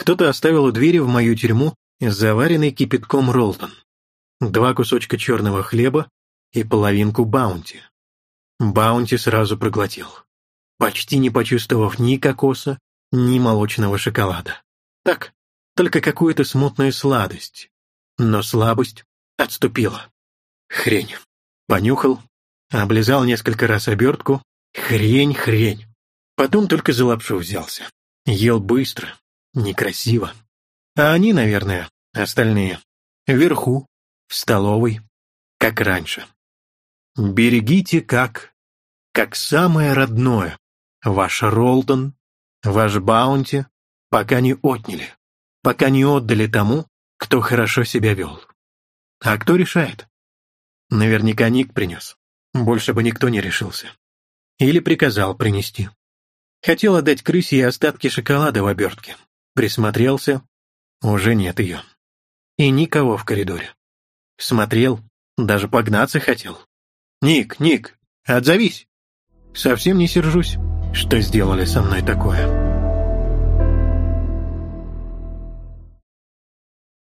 Кто-то оставил у двери в мою тюрьму заваренный кипятком ролтон, два кусочка черного хлеба и половинку баунти. Баунти сразу проглотил, почти не почувствовав ни кокоса, ни молочного шоколада. Так, только какую-то смутную сладость. Но слабость отступила. Хрень. Понюхал, облизал несколько раз обертку. Хрень, хрень. Потом только за лапшу взялся. Ел быстро, Некрасиво. А они, наверное, остальные, вверху, в столовой, как раньше. Берегите как... как самое родное. Ваш Ролтон, ваш Баунти, пока не отняли, пока не отдали тому, кто хорошо себя вел. А кто решает? Наверняка Ник принес. Больше бы никто не решился. Или приказал принести. Хотел отдать крысе и остатки шоколада в обертке присмотрелся, уже нет ее. И никого в коридоре. Смотрел, даже погнаться хотел. «Ник, Ник, отзовись!» «Совсем не сержусь, что сделали со мной такое».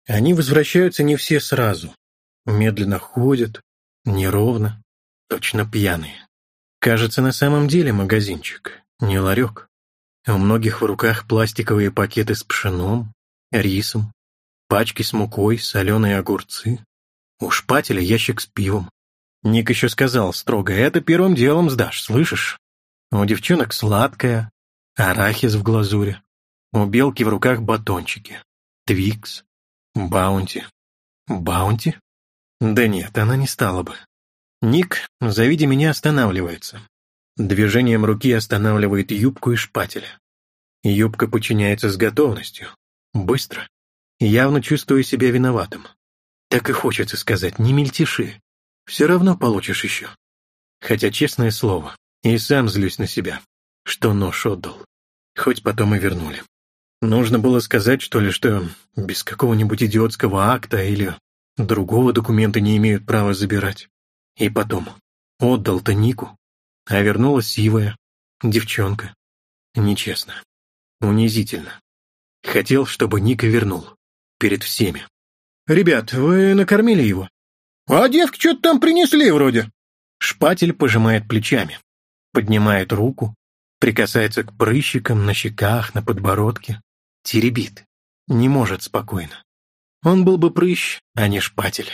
Они возвращаются не все сразу. Медленно ходят, неровно, точно пьяные. Кажется, на самом деле магазинчик, не ларек. У многих в руках пластиковые пакеты с пшеном, рисом, пачки с мукой, соленые огурцы. У шпателя ящик с пивом. Ник еще сказал строго, это первым делом сдашь, слышишь? А у девчонок сладкое, арахис в глазури. У белки в руках батончики. Твикс. Баунти. Баунти? Да нет, она не стала бы. Ник, завидя меня, останавливается. Движением руки останавливает юбку и шпателя. Юбка подчиняется с готовностью, быстро, явно чувствуя себя виноватым. Так и хочется сказать, не мельтеши, все равно получишь еще. Хотя, честное слово, и сам злюсь на себя, что нож отдал. Хоть потом и вернули. Нужно было сказать, что ли, что без какого-нибудь идиотского акта или другого документа не имеют права забирать. И потом, отдал-то Нику. А вернулась сивая девчонка. Нечестно. Унизительно. Хотел, чтобы Ника вернул. Перед всеми. «Ребят, вы накормили его?» «А девки что-то там принесли вроде». Шпатель пожимает плечами, поднимает руку, прикасается к прыщикам на щеках, на подбородке, теребит, не может спокойно. Он был бы прыщ, а не шпатель.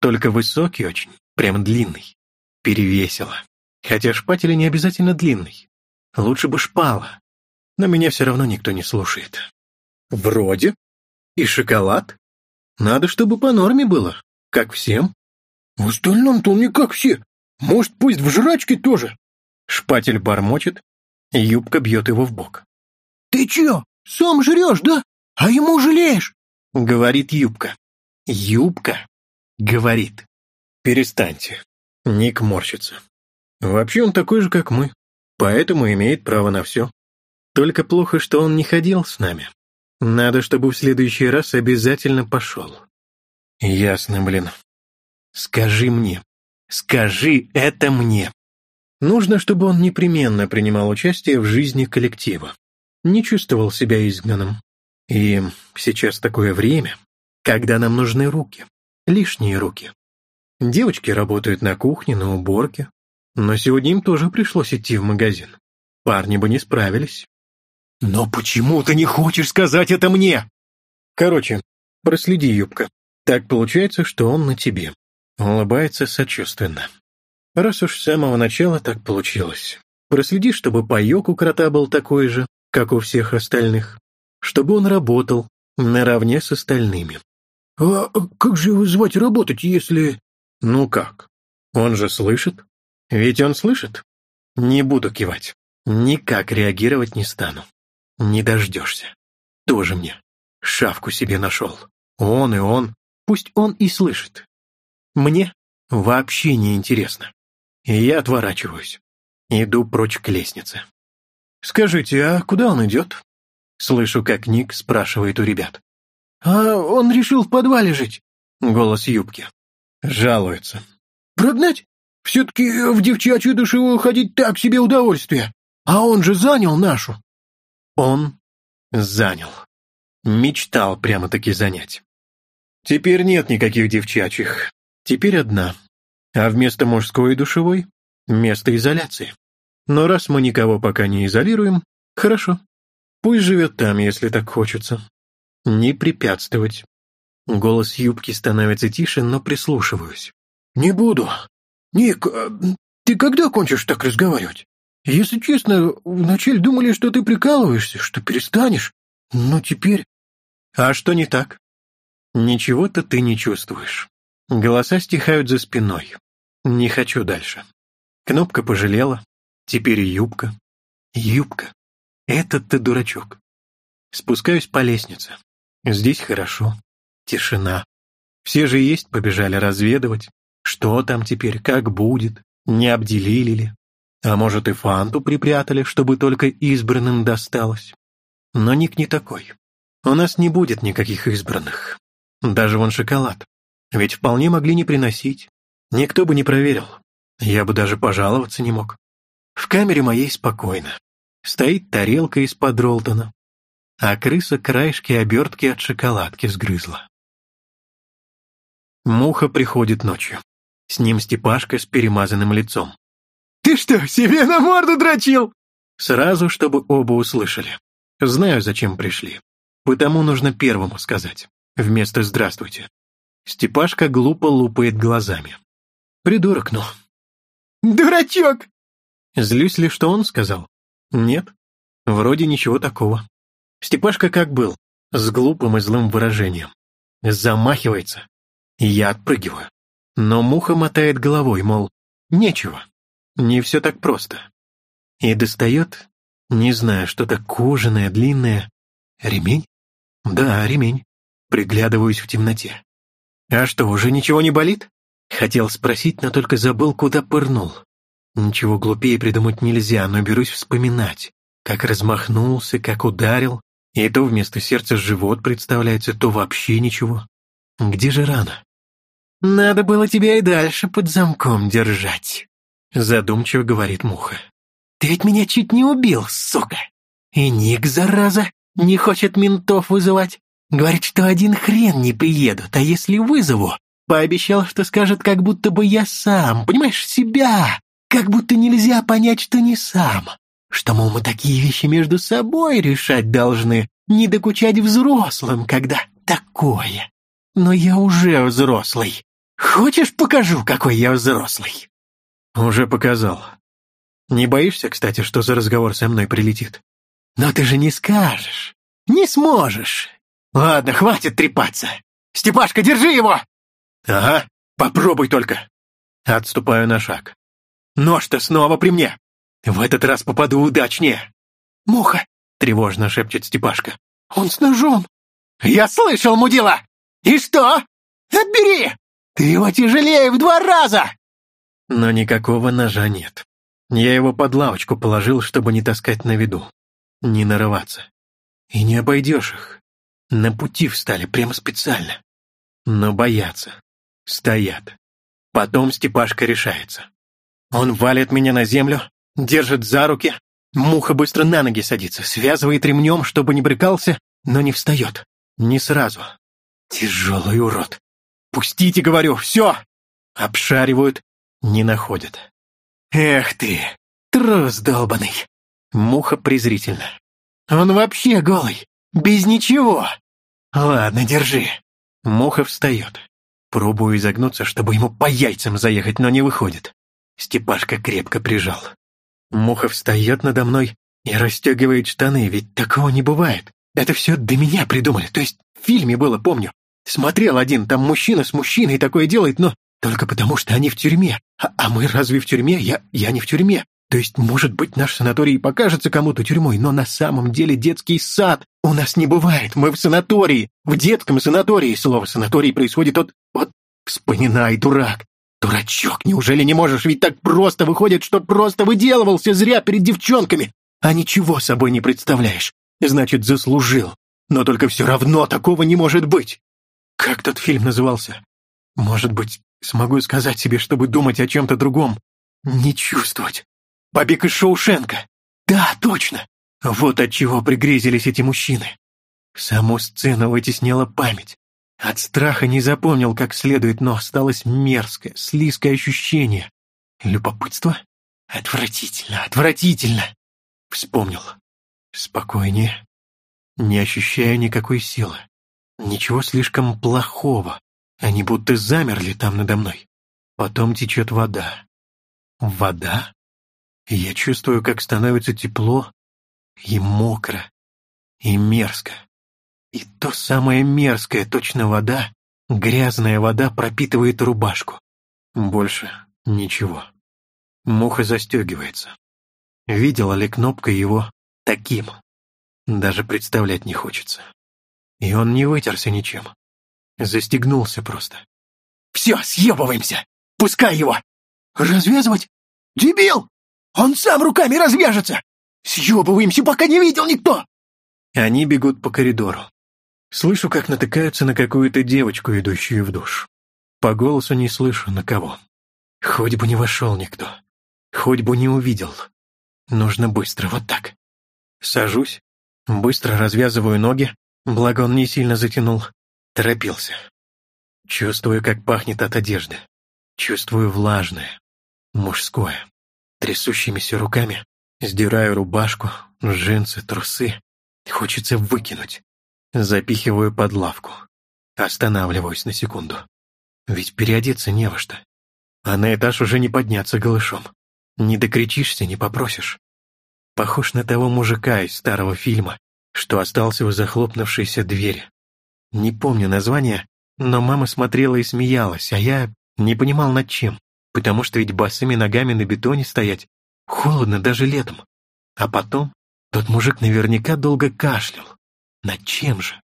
Только высокий очень, прям длинный. Перевесило. Хотя шпатели не обязательно длинный. Лучше бы шпала. Но меня все равно никто не слушает. Вроде. И шоколад. Надо, чтобы по норме было. Как всем. В остальном-то он не как все. Может, пусть в жрачке тоже. Шпатель бормочет, юбка бьет его в бок. Ты че, сам жрешь, да? А ему жалеешь? Говорит юбка. Юбка говорит. Перестаньте. Ник морщится. Вообще он такой же, как мы, поэтому имеет право на все. Только плохо, что он не ходил с нами. Надо, чтобы в следующий раз обязательно пошел. Ясно, блин. Скажи мне. Скажи это мне. Нужно, чтобы он непременно принимал участие в жизни коллектива. Не чувствовал себя изгнанным. И сейчас такое время, когда нам нужны руки. Лишние руки. Девочки работают на кухне, на уборке, но сегодня им тоже пришлось идти в магазин. Парни бы не справились. «Но почему ты не хочешь сказать это мне?» «Короче, проследи, юбка. Так получается, что он на тебе». Улыбается сочувственно. «Раз уж с самого начала так получилось. Проследи, чтобы паёк у крота был такой же, как у всех остальных. Чтобы он работал наравне с остальными». «А, а как же его звать работать, если...» «Ну как? Он же слышит?» Ведь он слышит. Не буду кивать. Никак реагировать не стану. Не дождешься. Тоже мне. Шавку себе нашел. Он и он. Пусть он и слышит. Мне вообще не интересно. Я отворачиваюсь. Иду прочь к лестнице. «Скажите, а куда он идет?» Слышу, как Ник спрашивает у ребят. «А он решил в подвале жить?» Голос юбки. Жалуется. «Прогнать? Все-таки в девчачью душевую ходить так себе удовольствие. А он же занял нашу. Он занял. Мечтал прямо-таки занять. Теперь нет никаких девчачьих. Теперь одна. А вместо мужской и душевой — место изоляции. Но раз мы никого пока не изолируем, хорошо. Пусть живет там, если так хочется. Не препятствовать. Голос юбки становится тише, но прислушиваюсь. «Не буду», «Ник, ты когда кончишь так разговаривать? Если честно, вначале думали, что ты прикалываешься, что перестанешь, но теперь...» «А что не так?» «Ничего-то ты не чувствуешь. Голоса стихают за спиной. Не хочу дальше. Кнопка пожалела, теперь юбка. Юбка. Этот ты дурачок. Спускаюсь по лестнице. Здесь хорошо. Тишина. Все же есть побежали разведывать, что там теперь, как будет? Не обделили ли? А может, и фанту припрятали, чтобы только избранным досталось? Но Ник не такой. У нас не будет никаких избранных. Даже вон шоколад. Ведь вполне могли не приносить. Никто бы не проверил. Я бы даже пожаловаться не мог. В камере моей спокойно. Стоит тарелка из-под Ролтона. А крыса краешки обертки от шоколадки сгрызла. Муха приходит ночью. С ним Степашка с перемазанным лицом. «Ты что, себе на морду дрочил?» Сразу, чтобы оба услышали. Знаю, зачем пришли. Потому нужно первому сказать. Вместо «здравствуйте». Степашка глупо лупает глазами. Придурок, ну. «Дурачок!» Злюсь ли, что он сказал? Нет. Вроде ничего такого. Степашка как был, с глупым и злым выражением. Замахивается. Я отпрыгиваю. Но муха мотает головой, мол, нечего, не все так просто. И достает, не знаю, что-то кожаное, длинное. Ремень? Да, ремень. Приглядываюсь в темноте. А что, уже ничего не болит? Хотел спросить, но только забыл, куда пырнул. Ничего глупее придумать нельзя, но берусь вспоминать. Как размахнулся, как ударил. И то вместо сердца живот представляется, то вообще ничего. Где же рана? «Надо было тебя и дальше под замком держать», — задумчиво говорит Муха. «Ты ведь меня чуть не убил, сука! И Ник, зараза, не хочет ментов вызывать. Говорит, что один хрен не приедут, а если вызову, пообещал, что скажет, как будто бы я сам, понимаешь, себя, как будто нельзя понять, что не сам, что, мол, мы такие вещи между собой решать должны, не докучать взрослым, когда такое но я уже взрослый. Хочешь, покажу, какой я взрослый?» «Уже показал. Не боишься, кстати, что за разговор со мной прилетит?» «Но ты же не скажешь. Не сможешь. Ладно, хватит трепаться. Степашка, держи его!» «Ага, попробуй только». Отступаю на шаг. «Нож-то снова при мне. В этот раз попаду удачнее». «Муха!» — тревожно шепчет Степашка. «Он с ножом!» «Я слышал, мудила!» «И что? Отбери! Ты его тяжелее в два раза!» Но никакого ножа нет. Я его под лавочку положил, чтобы не таскать на виду, не нарываться. И не обойдешь их. На пути встали прямо специально. Но боятся. Стоят. Потом Степашка решается. Он валит меня на землю, держит за руки. Муха быстро на ноги садится, связывает ремнем, чтобы не брыкался, но не встает. Не сразу. Тяжелый урод! Пустите, говорю, все! Обшаривают, не находят. Эх ты, трус долбанный! Муха презрительно. Он вообще голый, без ничего. Ладно, держи. Муха встает. Пробую изогнуться, чтобы ему по яйцам заехать, но не выходит. Степашка крепко прижал. Муха встает надо мной и расстегивает штаны, ведь такого не бывает. Это все до меня придумали, то есть в фильме было, помню. Смотрел один, там мужчина с мужчиной такое делает, но только потому, что они в тюрьме. А, а мы разве в тюрьме? Я, я не в тюрьме. То есть, может быть, наш санаторий покажется кому-то тюрьмой, но на самом деле детский сад у нас не бывает. Мы в санатории, в детском санатории. Слово «санаторий» происходит от... Вот, вспоминай, дурак. Дурачок, неужели не можешь? Ведь так просто выходит, что просто выделывался зря перед девчонками, а ничего собой не представляешь. Значит, заслужил. Но только все равно такого не может быть как тот фильм назывался? Может быть, смогу сказать себе, чтобы думать о чем-то другом? Не чувствовать. Побег из Шоушенка. Да, точно. Вот от чего пригрезились эти мужчины. Саму сцену вытеснила память. От страха не запомнил как следует, но осталось мерзкое, слизкое ощущение. Любопытство? Отвратительно, отвратительно. Вспомнил. Спокойнее. Не ощущаю никакой силы. Ничего слишком плохого. Они будто замерли там надо мной. Потом течет вода. Вода? Я чувствую, как становится тепло и мокро, и мерзко. И то самое мерзкое, точно вода, грязная вода пропитывает рубашку. Больше ничего. Муха застегивается. Видела ли кнопка его таким? Даже представлять не хочется. И он не вытерся ничем. Застегнулся просто. «Все, съебываемся! Пускай его!» «Развязывать? Дебил! Он сам руками развяжется! Съебываемся, пока не видел никто!» Они бегут по коридору. Слышу, как натыкаются на какую-то девочку, идущую в душ. По голосу не слышу, на кого. Хоть бы не вошел никто. Хоть бы не увидел. Нужно быстро, вот так. Сажусь, быстро развязываю ноги, Благо он не сильно затянул, торопился. Чувствую, как пахнет от одежды. Чувствую влажное, мужское. Трясущимися руками сдираю рубашку, джинсы, трусы. Хочется выкинуть. Запихиваю под лавку. Останавливаюсь на секунду. Ведь переодеться не во что. А на этаж уже не подняться голышом. Не докричишься, не попросишь. Похож на того мужика из старого фильма, что остался в захлопнувшейся двери. Не помню название, но мама смотрела и смеялась, а я не понимал над чем, потому что ведь босыми ногами на бетоне стоять холодно даже летом. А потом тот мужик наверняка долго кашлял. Над чем же?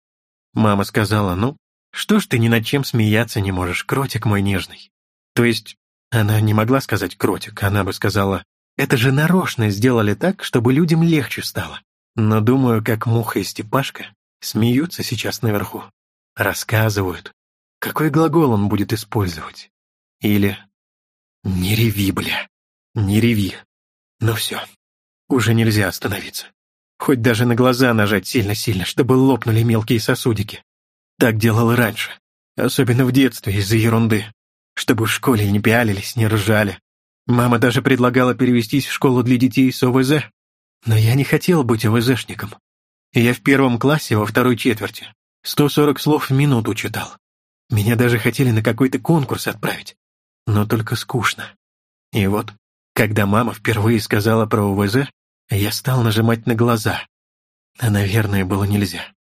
Мама сказала, ну, что ж ты ни над чем смеяться не можешь, кротик мой нежный. То есть она не могла сказать «кротик», она бы сказала, это же нарочно сделали так, чтобы людям легче стало но думаю, как Муха и Степашка смеются сейчас наверху, рассказывают, какой глагол он будет использовать. Или «Не реви, бля, не реви». Ну но все, уже нельзя остановиться. Хоть даже на глаза нажать сильно-сильно, чтобы лопнули мелкие сосудики. Так делал и раньше, особенно в детстве из-за ерунды. Чтобы в школе не пялились, не ржали. Мама даже предлагала перевестись в школу для детей с ОВЗ, но я не хотел быть ВЗшником. Я в первом классе во второй четверти 140 слов в минуту читал. Меня даже хотели на какой-то конкурс отправить. Но только скучно. И вот, когда мама впервые сказала про УВЗ, я стал нажимать на глаза. А, наверное, было нельзя.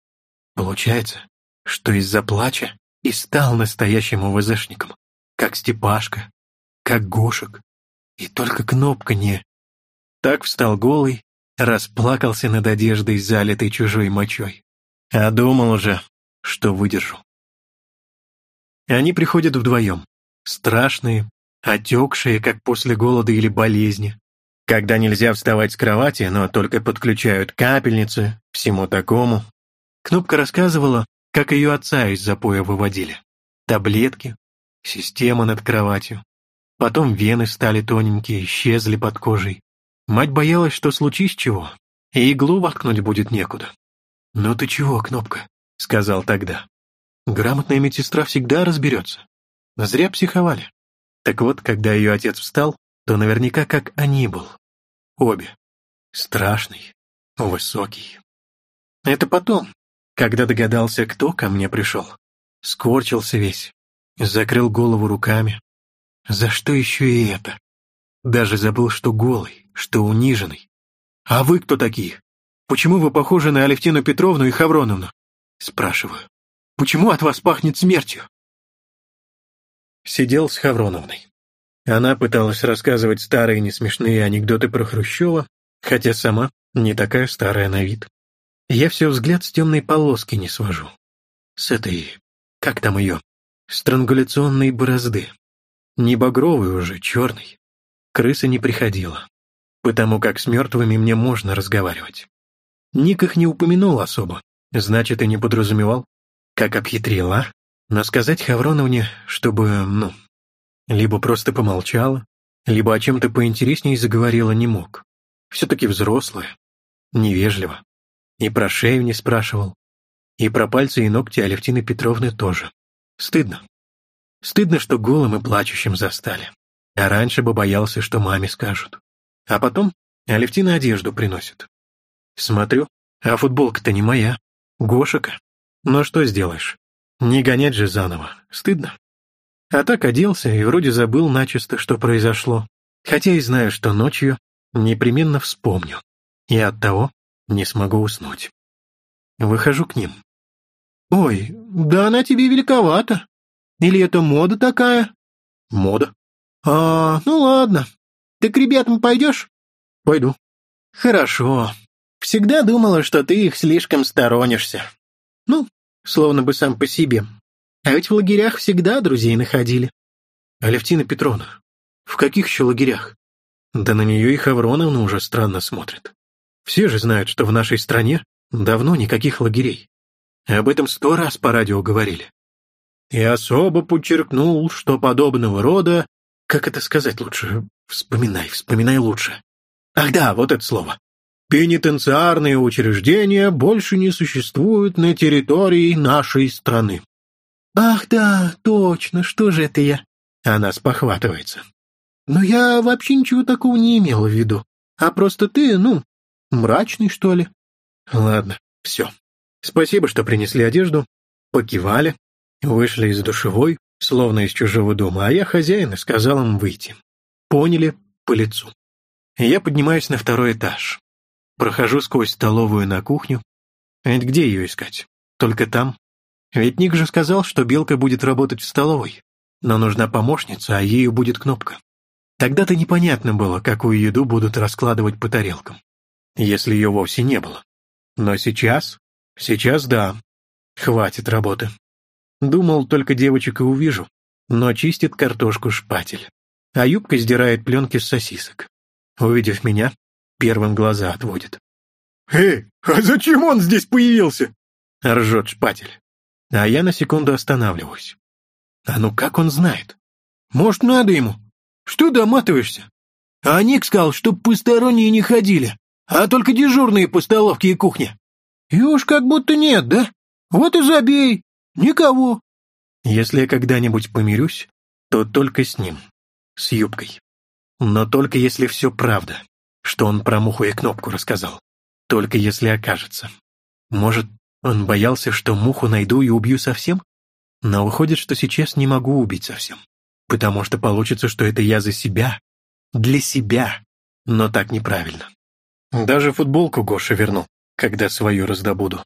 Получается, что из-за плача и стал настоящим УВЗшником. Как Степашка, как Гошек. И только кнопка не... Так встал голый, Расплакался над одеждой, залитой чужой мочой. А думал же, что выдержу. Они приходят вдвоем. Страшные, отекшие, как после голода или болезни. Когда нельзя вставать с кровати, но только подключают капельницы, всему такому. Кнопка рассказывала, как ее отца из запоя выводили. Таблетки, система над кроватью. Потом вены стали тоненькие, исчезли под кожей. Мать боялась, что случись чего, и иглу воткнуть будет некуда. «Ну ты чего, Кнопка?» — сказал тогда. «Грамотная медсестра всегда разберется. Зря психовали. Так вот, когда ее отец встал, то наверняка как они был. Обе. Страшный, высокий. Это потом, когда догадался, кто ко мне пришел. Скорчился весь, закрыл голову руками. За что еще и это? Даже забыл, что голый, что униженный. «А вы кто такие? Почему вы похожи на Алевтину Петровну и Хавроновну?» Спрашиваю. «Почему от вас пахнет смертью?» Сидел с Хавроновной. Она пыталась рассказывать старые несмешные анекдоты про Хрущева, хотя сама не такая старая на вид. Я все взгляд с темной полоски не свожу. С этой... как там ее? Странгуляционной борозды. Не багровый уже, черный. Крыса не приходила, потому как с мертвыми мне можно разговаривать. Ник их не упомянул особо, значит, и не подразумевал. Как обхитрила, но сказать Хавроновне, чтобы, ну, либо просто помолчала, либо о чем-то поинтереснее заговорила не мог. Все-таки взрослая, невежливо. И про шею не спрашивал, и про пальцы и ногти Алевтины Петровны тоже. Стыдно. Стыдно, что голым и плачущим застали а раньше бы боялся, что маме скажут. А потом Алевтина одежду приносит. Смотрю, а футболка-то не моя, Гошика. Но что сделаешь? Не гонять же заново, стыдно. А так оделся и вроде забыл начисто, что произошло. Хотя и знаю, что ночью непременно вспомню. И оттого не смогу уснуть. Выхожу к ним. «Ой, да она тебе великовата. Или это мода такая?» «Мода? «А, ну ладно. Ты к ребятам пойдешь?» «Пойду». «Хорошо. Всегда думала, что ты их слишком сторонишься. Ну, словно бы сам по себе. А ведь в лагерях всегда друзей находили». «Алевтина Петровна, в каких еще лагерях?» «Да на нее и Хавроновна уже странно смотрит. Все же знают, что в нашей стране давно никаких лагерей. Об этом сто раз по радио говорили». И особо подчеркнул, что подобного рода как это сказать лучше? Вспоминай, вспоминай лучше. Ах да, вот это слово. Пенитенциарные учреждения больше не существуют на территории нашей страны. Ах да, точно, что же это я? Она спохватывается. Но я вообще ничего такого не имела в виду. А просто ты, ну, мрачный, что ли? Ладно, все. Спасибо, что принесли одежду, покивали, вышли из душевой, Словно из чужого дома, а я хозяин, и сказал им выйти. Поняли? По лицу. Я поднимаюсь на второй этаж. Прохожу сквозь столовую на кухню. Ведь где ее искать? Только там. Ведь Ник же сказал, что Белка будет работать в столовой. Но нужна помощница, а ею будет кнопка. Тогда-то непонятно было, какую еду будут раскладывать по тарелкам. Если ее вовсе не было. Но сейчас? Сейчас да. Хватит работы. Думал только девочек и увижу, но чистит картошку шпатель. А юбка сдирает пленки с сосисок. Увидев меня, первым глаза отводит. «Эй, а зачем он здесь появился?» — ржет шпатель. А я на секунду останавливаюсь. А ну как он знает? Может, надо ему? Что доматываешься? А Ник сказал, чтоб посторонние не ходили, а только дежурные по столовке и кухне. И уж как будто нет, да? Вот и забей, Никого. Если я когда-нибудь помирюсь, то только с ним, с юбкой. Но только если все правда, что он про муху и кнопку рассказал. Только если окажется. Может, он боялся, что муху найду и убью совсем? Но выходит, что сейчас не могу убить совсем. Потому что получится, что это я за себя. Для себя. Но так неправильно. Даже футболку Гоша верну, когда свою раздобуду.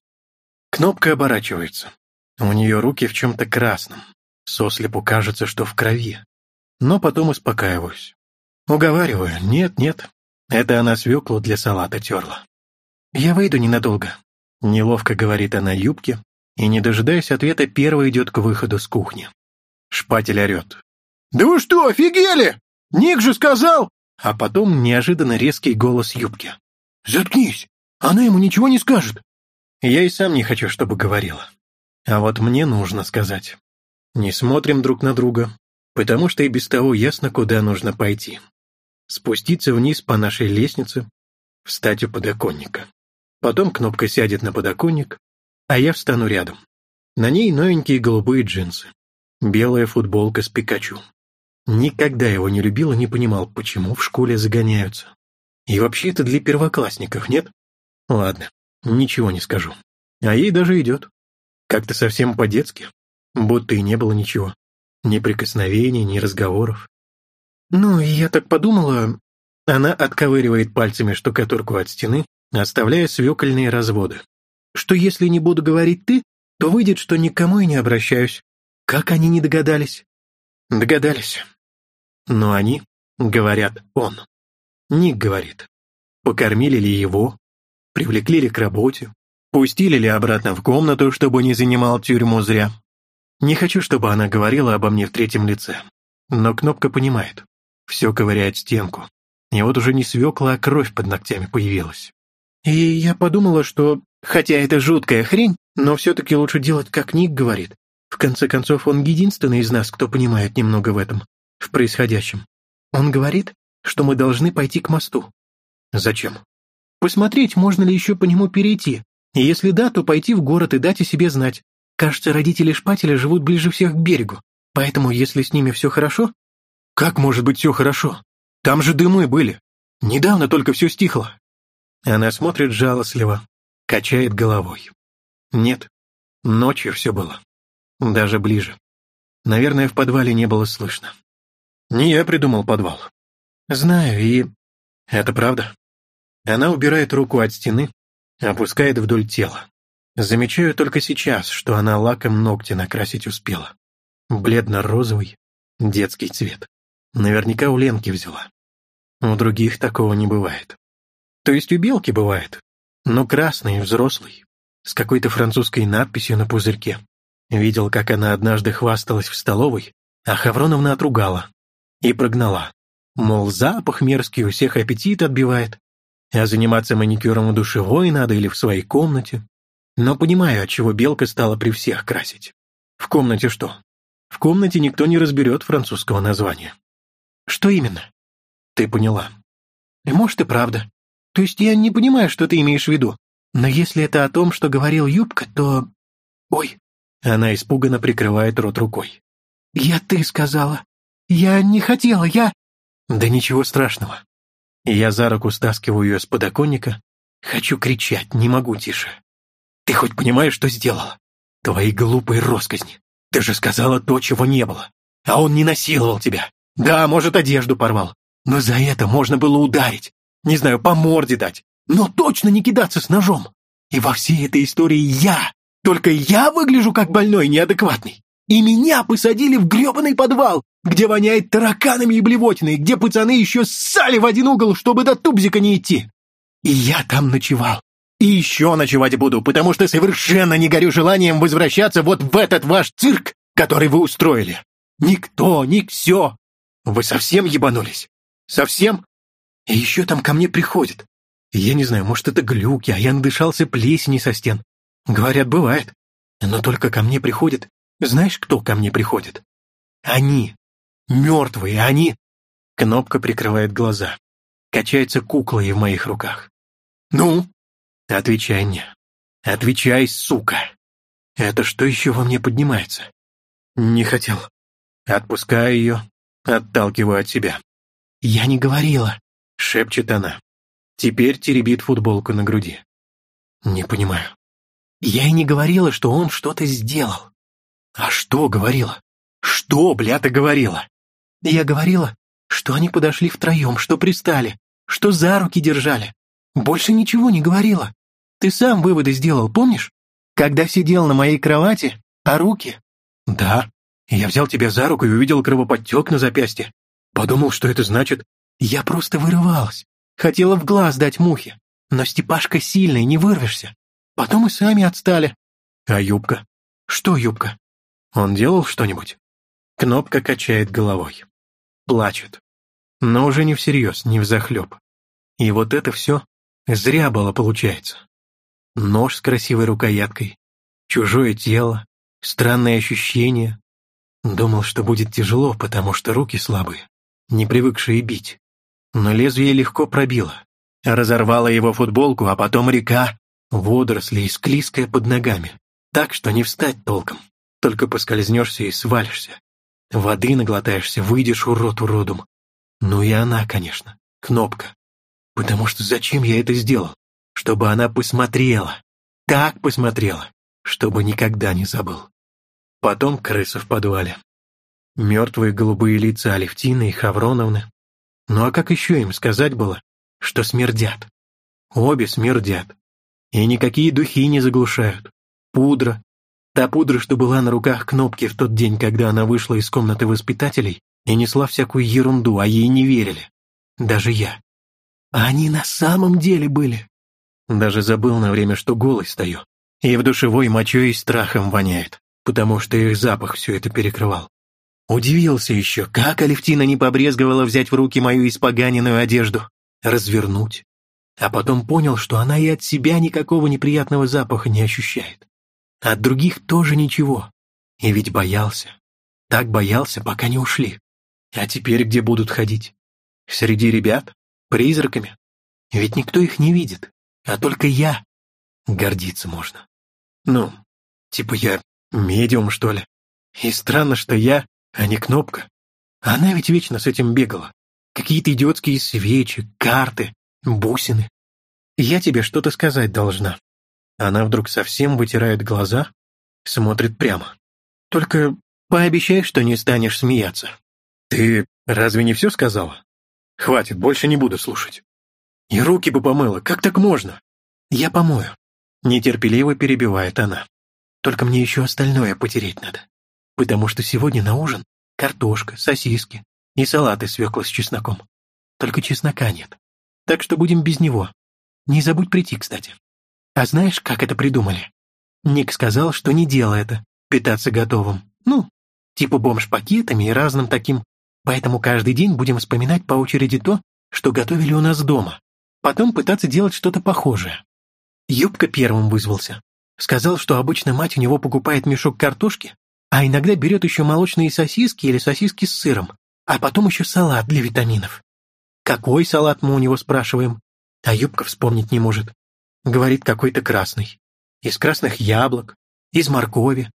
Кнопка оборачивается. У нее руки в чем-то красном. Сослепу кажется, что в крови. Но потом успокаиваюсь. Уговариваю, нет, нет. Это она свеклу для салата терла. «Я выйду ненадолго», — неловко говорит она юбке, и, не дожидаясь ответа, первая идет к выходу с кухни. Шпатель орет. «Да вы что, офигели? Ник же сказал!» А потом неожиданно резкий голос юбки. «Заткнись! Она ему ничего не скажет!» Я и сам не хочу, чтобы говорила. А вот мне нужно сказать. Не смотрим друг на друга, потому что и без того ясно, куда нужно пойти. Спуститься вниз по нашей лестнице, встать у подоконника. Потом кнопка сядет на подоконник, а я встану рядом. На ней новенькие голубые джинсы, белая футболка с Пикачу. Никогда его не любил и не понимал, почему в школе загоняются. И вообще это для первоклассников, нет? Ладно, ничего не скажу. А ей даже идет. Как-то совсем по-детски, будто и не было ничего. Ни прикосновений, ни разговоров. Ну, и я так подумала... Она отковыривает пальцами штукатурку от стены, оставляя свекольные разводы. Что если не буду говорить «ты», то выйдет, что никому и не обращаюсь. Как они не догадались? Догадались. Но они говорят «он». Ник говорит. Покормили ли его? Привлекли ли к работе? Пустили ли обратно в комнату, чтобы не занимал тюрьму зря. Не хочу, чтобы она говорила обо мне в третьем лице. Но Кнопка понимает. Все ковыряет стенку. И вот уже не свекла, а кровь под ногтями появилась. И я подумала, что, хотя это жуткая хрень, но все-таки лучше делать, как Ник говорит. В конце концов, он единственный из нас, кто понимает немного в этом, в происходящем. Он говорит, что мы должны пойти к мосту. Зачем? Посмотреть, можно ли еще по нему перейти, если да, то пойти в город и дать о себе знать. Кажется, родители Шпателя живут ближе всех к берегу, поэтому если с ними все хорошо...» «Как может быть все хорошо? Там же дымы были. Недавно только все стихло». Она смотрит жалостливо, качает головой. «Нет, ночью все было. Даже ближе. Наверное, в подвале не было слышно. Не я придумал подвал. Знаю, и... Это правда». Она убирает руку от стены, Опускает вдоль тела. Замечаю только сейчас, что она лаком ногти накрасить успела. Бледно-розовый, детский цвет. Наверняка у Ленки взяла. У других такого не бывает. То есть у белки бывает, но красный, взрослый, с какой-то французской надписью на пузырьке. Видел, как она однажды хвасталась в столовой, а Хавроновна отругала и прогнала. Мол, запах мерзкий у всех аппетит отбивает а заниматься маникюром и душевой надо или в своей комнате. Но понимаю, отчего белка стала при всех красить. В комнате что? В комнате никто не разберет французского названия. Что именно? Ты поняла. Э, может и правда. То есть я не понимаю, что ты имеешь в виду. Но если это о том, что говорил Юбка, то... Ой. Она испуганно прикрывает рот рукой. Я ты сказала. Я не хотела, я... Да ничего страшного. Я за руку стаскиваю ее с подоконника, хочу кричать, не могу тише. Ты хоть понимаешь, что сделала? Твои глупые росказни. Ты же сказала то, чего не было. А он не насиловал тебя. Да, может, одежду порвал. Но за это можно было ударить. Не знаю, по морде дать. Но точно не кидаться с ножом. И во всей этой истории я, только я выгляжу как больной неадекватный. И меня посадили в грёбаный подвал, где воняет тараканами и блевотиной, где пацаны еще ссали в один угол, чтобы до тубзика не идти. И я там ночевал. И еще ночевать буду, потому что совершенно не горю желанием возвращаться вот в этот ваш цирк, который вы устроили. Никто, ни все. Вы совсем ебанулись? Совсем? И еще там ко мне приходит. Я не знаю, может, это глюки, а я надышался плесени со стен. Говорят, бывает. Но только ко мне приходит знаешь, кто ко мне приходит? Они. Мертвые они. Кнопка прикрывает глаза. Качается кукла и в моих руках. Ну? Отвечай мне. Отвечай, сука. Это что еще во мне поднимается? Не хотел. Отпускаю ее, отталкиваю от себя. «Я не говорила», — шепчет она. Теперь теребит футболку на груди. «Не понимаю. Я и не говорила, что он что-то сделал. А что говорила? Что, бля, ты говорила? Я говорила, что они подошли втроем, что пристали, что за руки держали. Больше ничего не говорила. Ты сам выводы сделал, помнишь? Когда сидел на моей кровати, а руки... Да, я взял тебя за руку и увидел кровоподтек на запястье. Подумал, что это значит. Я просто вырывалась. Хотела в глаз дать мухе. Но Степашка сильный, не вырвешься. Потом и сами отстали. А юбка? Что юбка? Он делал что-нибудь? Кнопка качает головой. Плачет. Но уже не всерьез, не взахлеб. И вот это все зря было получается. Нож с красивой рукояткой, чужое тело, странные ощущения. Думал, что будет тяжело, потому что руки слабые, не привыкшие бить. Но лезвие легко пробило. Разорвало его футболку, а потом река, водоросли и склизкая под ногами, так что не встать толком. Только поскользнешься и свалишься. Воды наглотаешься, выйдешь урод уродом. Ну и она, конечно, кнопка. Потому что зачем я это сделал? Чтобы она посмотрела. Так посмотрела, чтобы никогда не забыл. Потом крыса в подвале. Мертвые голубые лица Алевтины и Хавроновны. Ну а как еще им сказать было, что смердят? Обе смердят. И никакие духи не заглушают. Пудра, Та пудра, что была на руках кнопки в тот день, когда она вышла из комнаты воспитателей и несла всякую ерунду, а ей не верили. Даже я. А они на самом деле были. Даже забыл на время, что голый стою. И в душевой мочой и страхом воняет, потому что их запах все это перекрывал. Удивился еще, как Алевтина не побрезговала взять в руки мою испоганенную одежду, развернуть. А потом понял, что она и от себя никакого неприятного запаха не ощущает а других тоже ничего. И ведь боялся. Так боялся, пока не ушли. А теперь где будут ходить? Среди ребят? Призраками? Ведь никто их не видит, а только я. Гордиться можно. Ну, типа я медиум, что ли? И странно, что я, а не кнопка. Она ведь вечно с этим бегала. Какие-то идиотские свечи, карты, бусины. Я тебе что-то сказать должна. Она вдруг совсем вытирает глаза, смотрит прямо. «Только пообещай, что не станешь смеяться». «Ты разве не все сказала?» «Хватит, больше не буду слушать». «И руки бы помыла, как так можно?» «Я помою», — нетерпеливо перебивает она. «Только мне еще остальное потереть надо, потому что сегодня на ужин картошка, сосиски и салаты свекла с чесноком. Только чеснока нет, так что будем без него. Не забудь прийти, кстати». А знаешь, как это придумали? Ник сказал, что не дело это — питаться готовым. Ну, типа бомж-пакетами и разным таким. Поэтому каждый день будем вспоминать по очереди то, что готовили у нас дома. Потом пытаться делать что-то похожее. Юбка первым вызвался. Сказал, что обычно мать у него покупает мешок картошки, а иногда берет еще молочные сосиски или сосиски с сыром, а потом еще салат для витаминов. «Какой салат мы у него спрашиваем?» А Юбка вспомнить не может. Говорит какой-то красный. Из красных яблок, из моркови.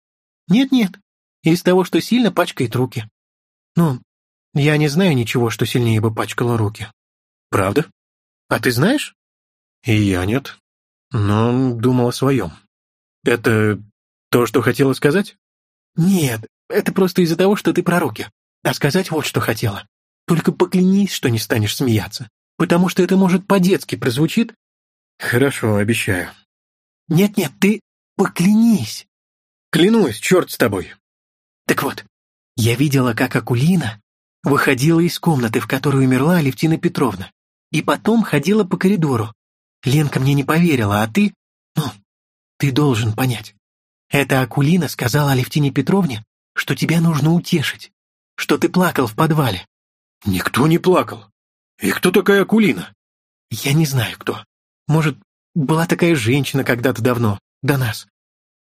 Нет-нет, из того, что сильно пачкает руки. Ну, я не знаю ничего, что сильнее бы пачкало руки. Правда? А ты знаешь? И я нет. Но думал о своем. Это то, что хотела сказать? Нет, это просто из-за того, что ты про руки. А сказать вот что хотела. Только поклянись, что не станешь смеяться, потому что это, может, по-детски прозвучит, Хорошо, обещаю. Нет-нет, ты поклянись. Клянусь, черт с тобой. Так вот, я видела, как Акулина выходила из комнаты, в которую умерла Алевтина Петровна, и потом ходила по коридору. Ленка мне не поверила, а ты... Ну, ты должен понять. Это Акулина сказала Алевтине Петровне, что тебя нужно утешить, что ты плакал в подвале. Никто не плакал. И кто такая Акулина? Я не знаю, кто. Может, была такая женщина когда-то давно, до нас.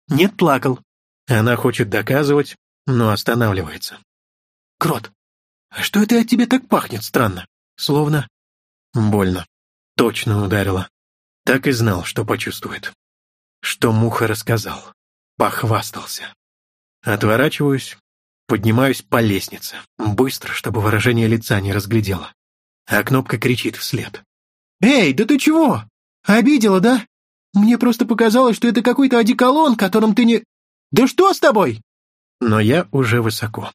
Нет, плакал. Она хочет доказывать, но останавливается. Крот, а что это от тебя так пахнет странно? Словно... Больно. Точно ударила. Так и знал, что почувствует. Что Муха рассказал. Похвастался. Отворачиваюсь, поднимаюсь по лестнице. Быстро, чтобы выражение лица не разглядело. А кнопка кричит вслед. «Эй, да ты чего?» «Обидела, да? Мне просто показалось, что это какой-то одеколон, которым ты не...» «Да что с тобой?» Но я уже высоко.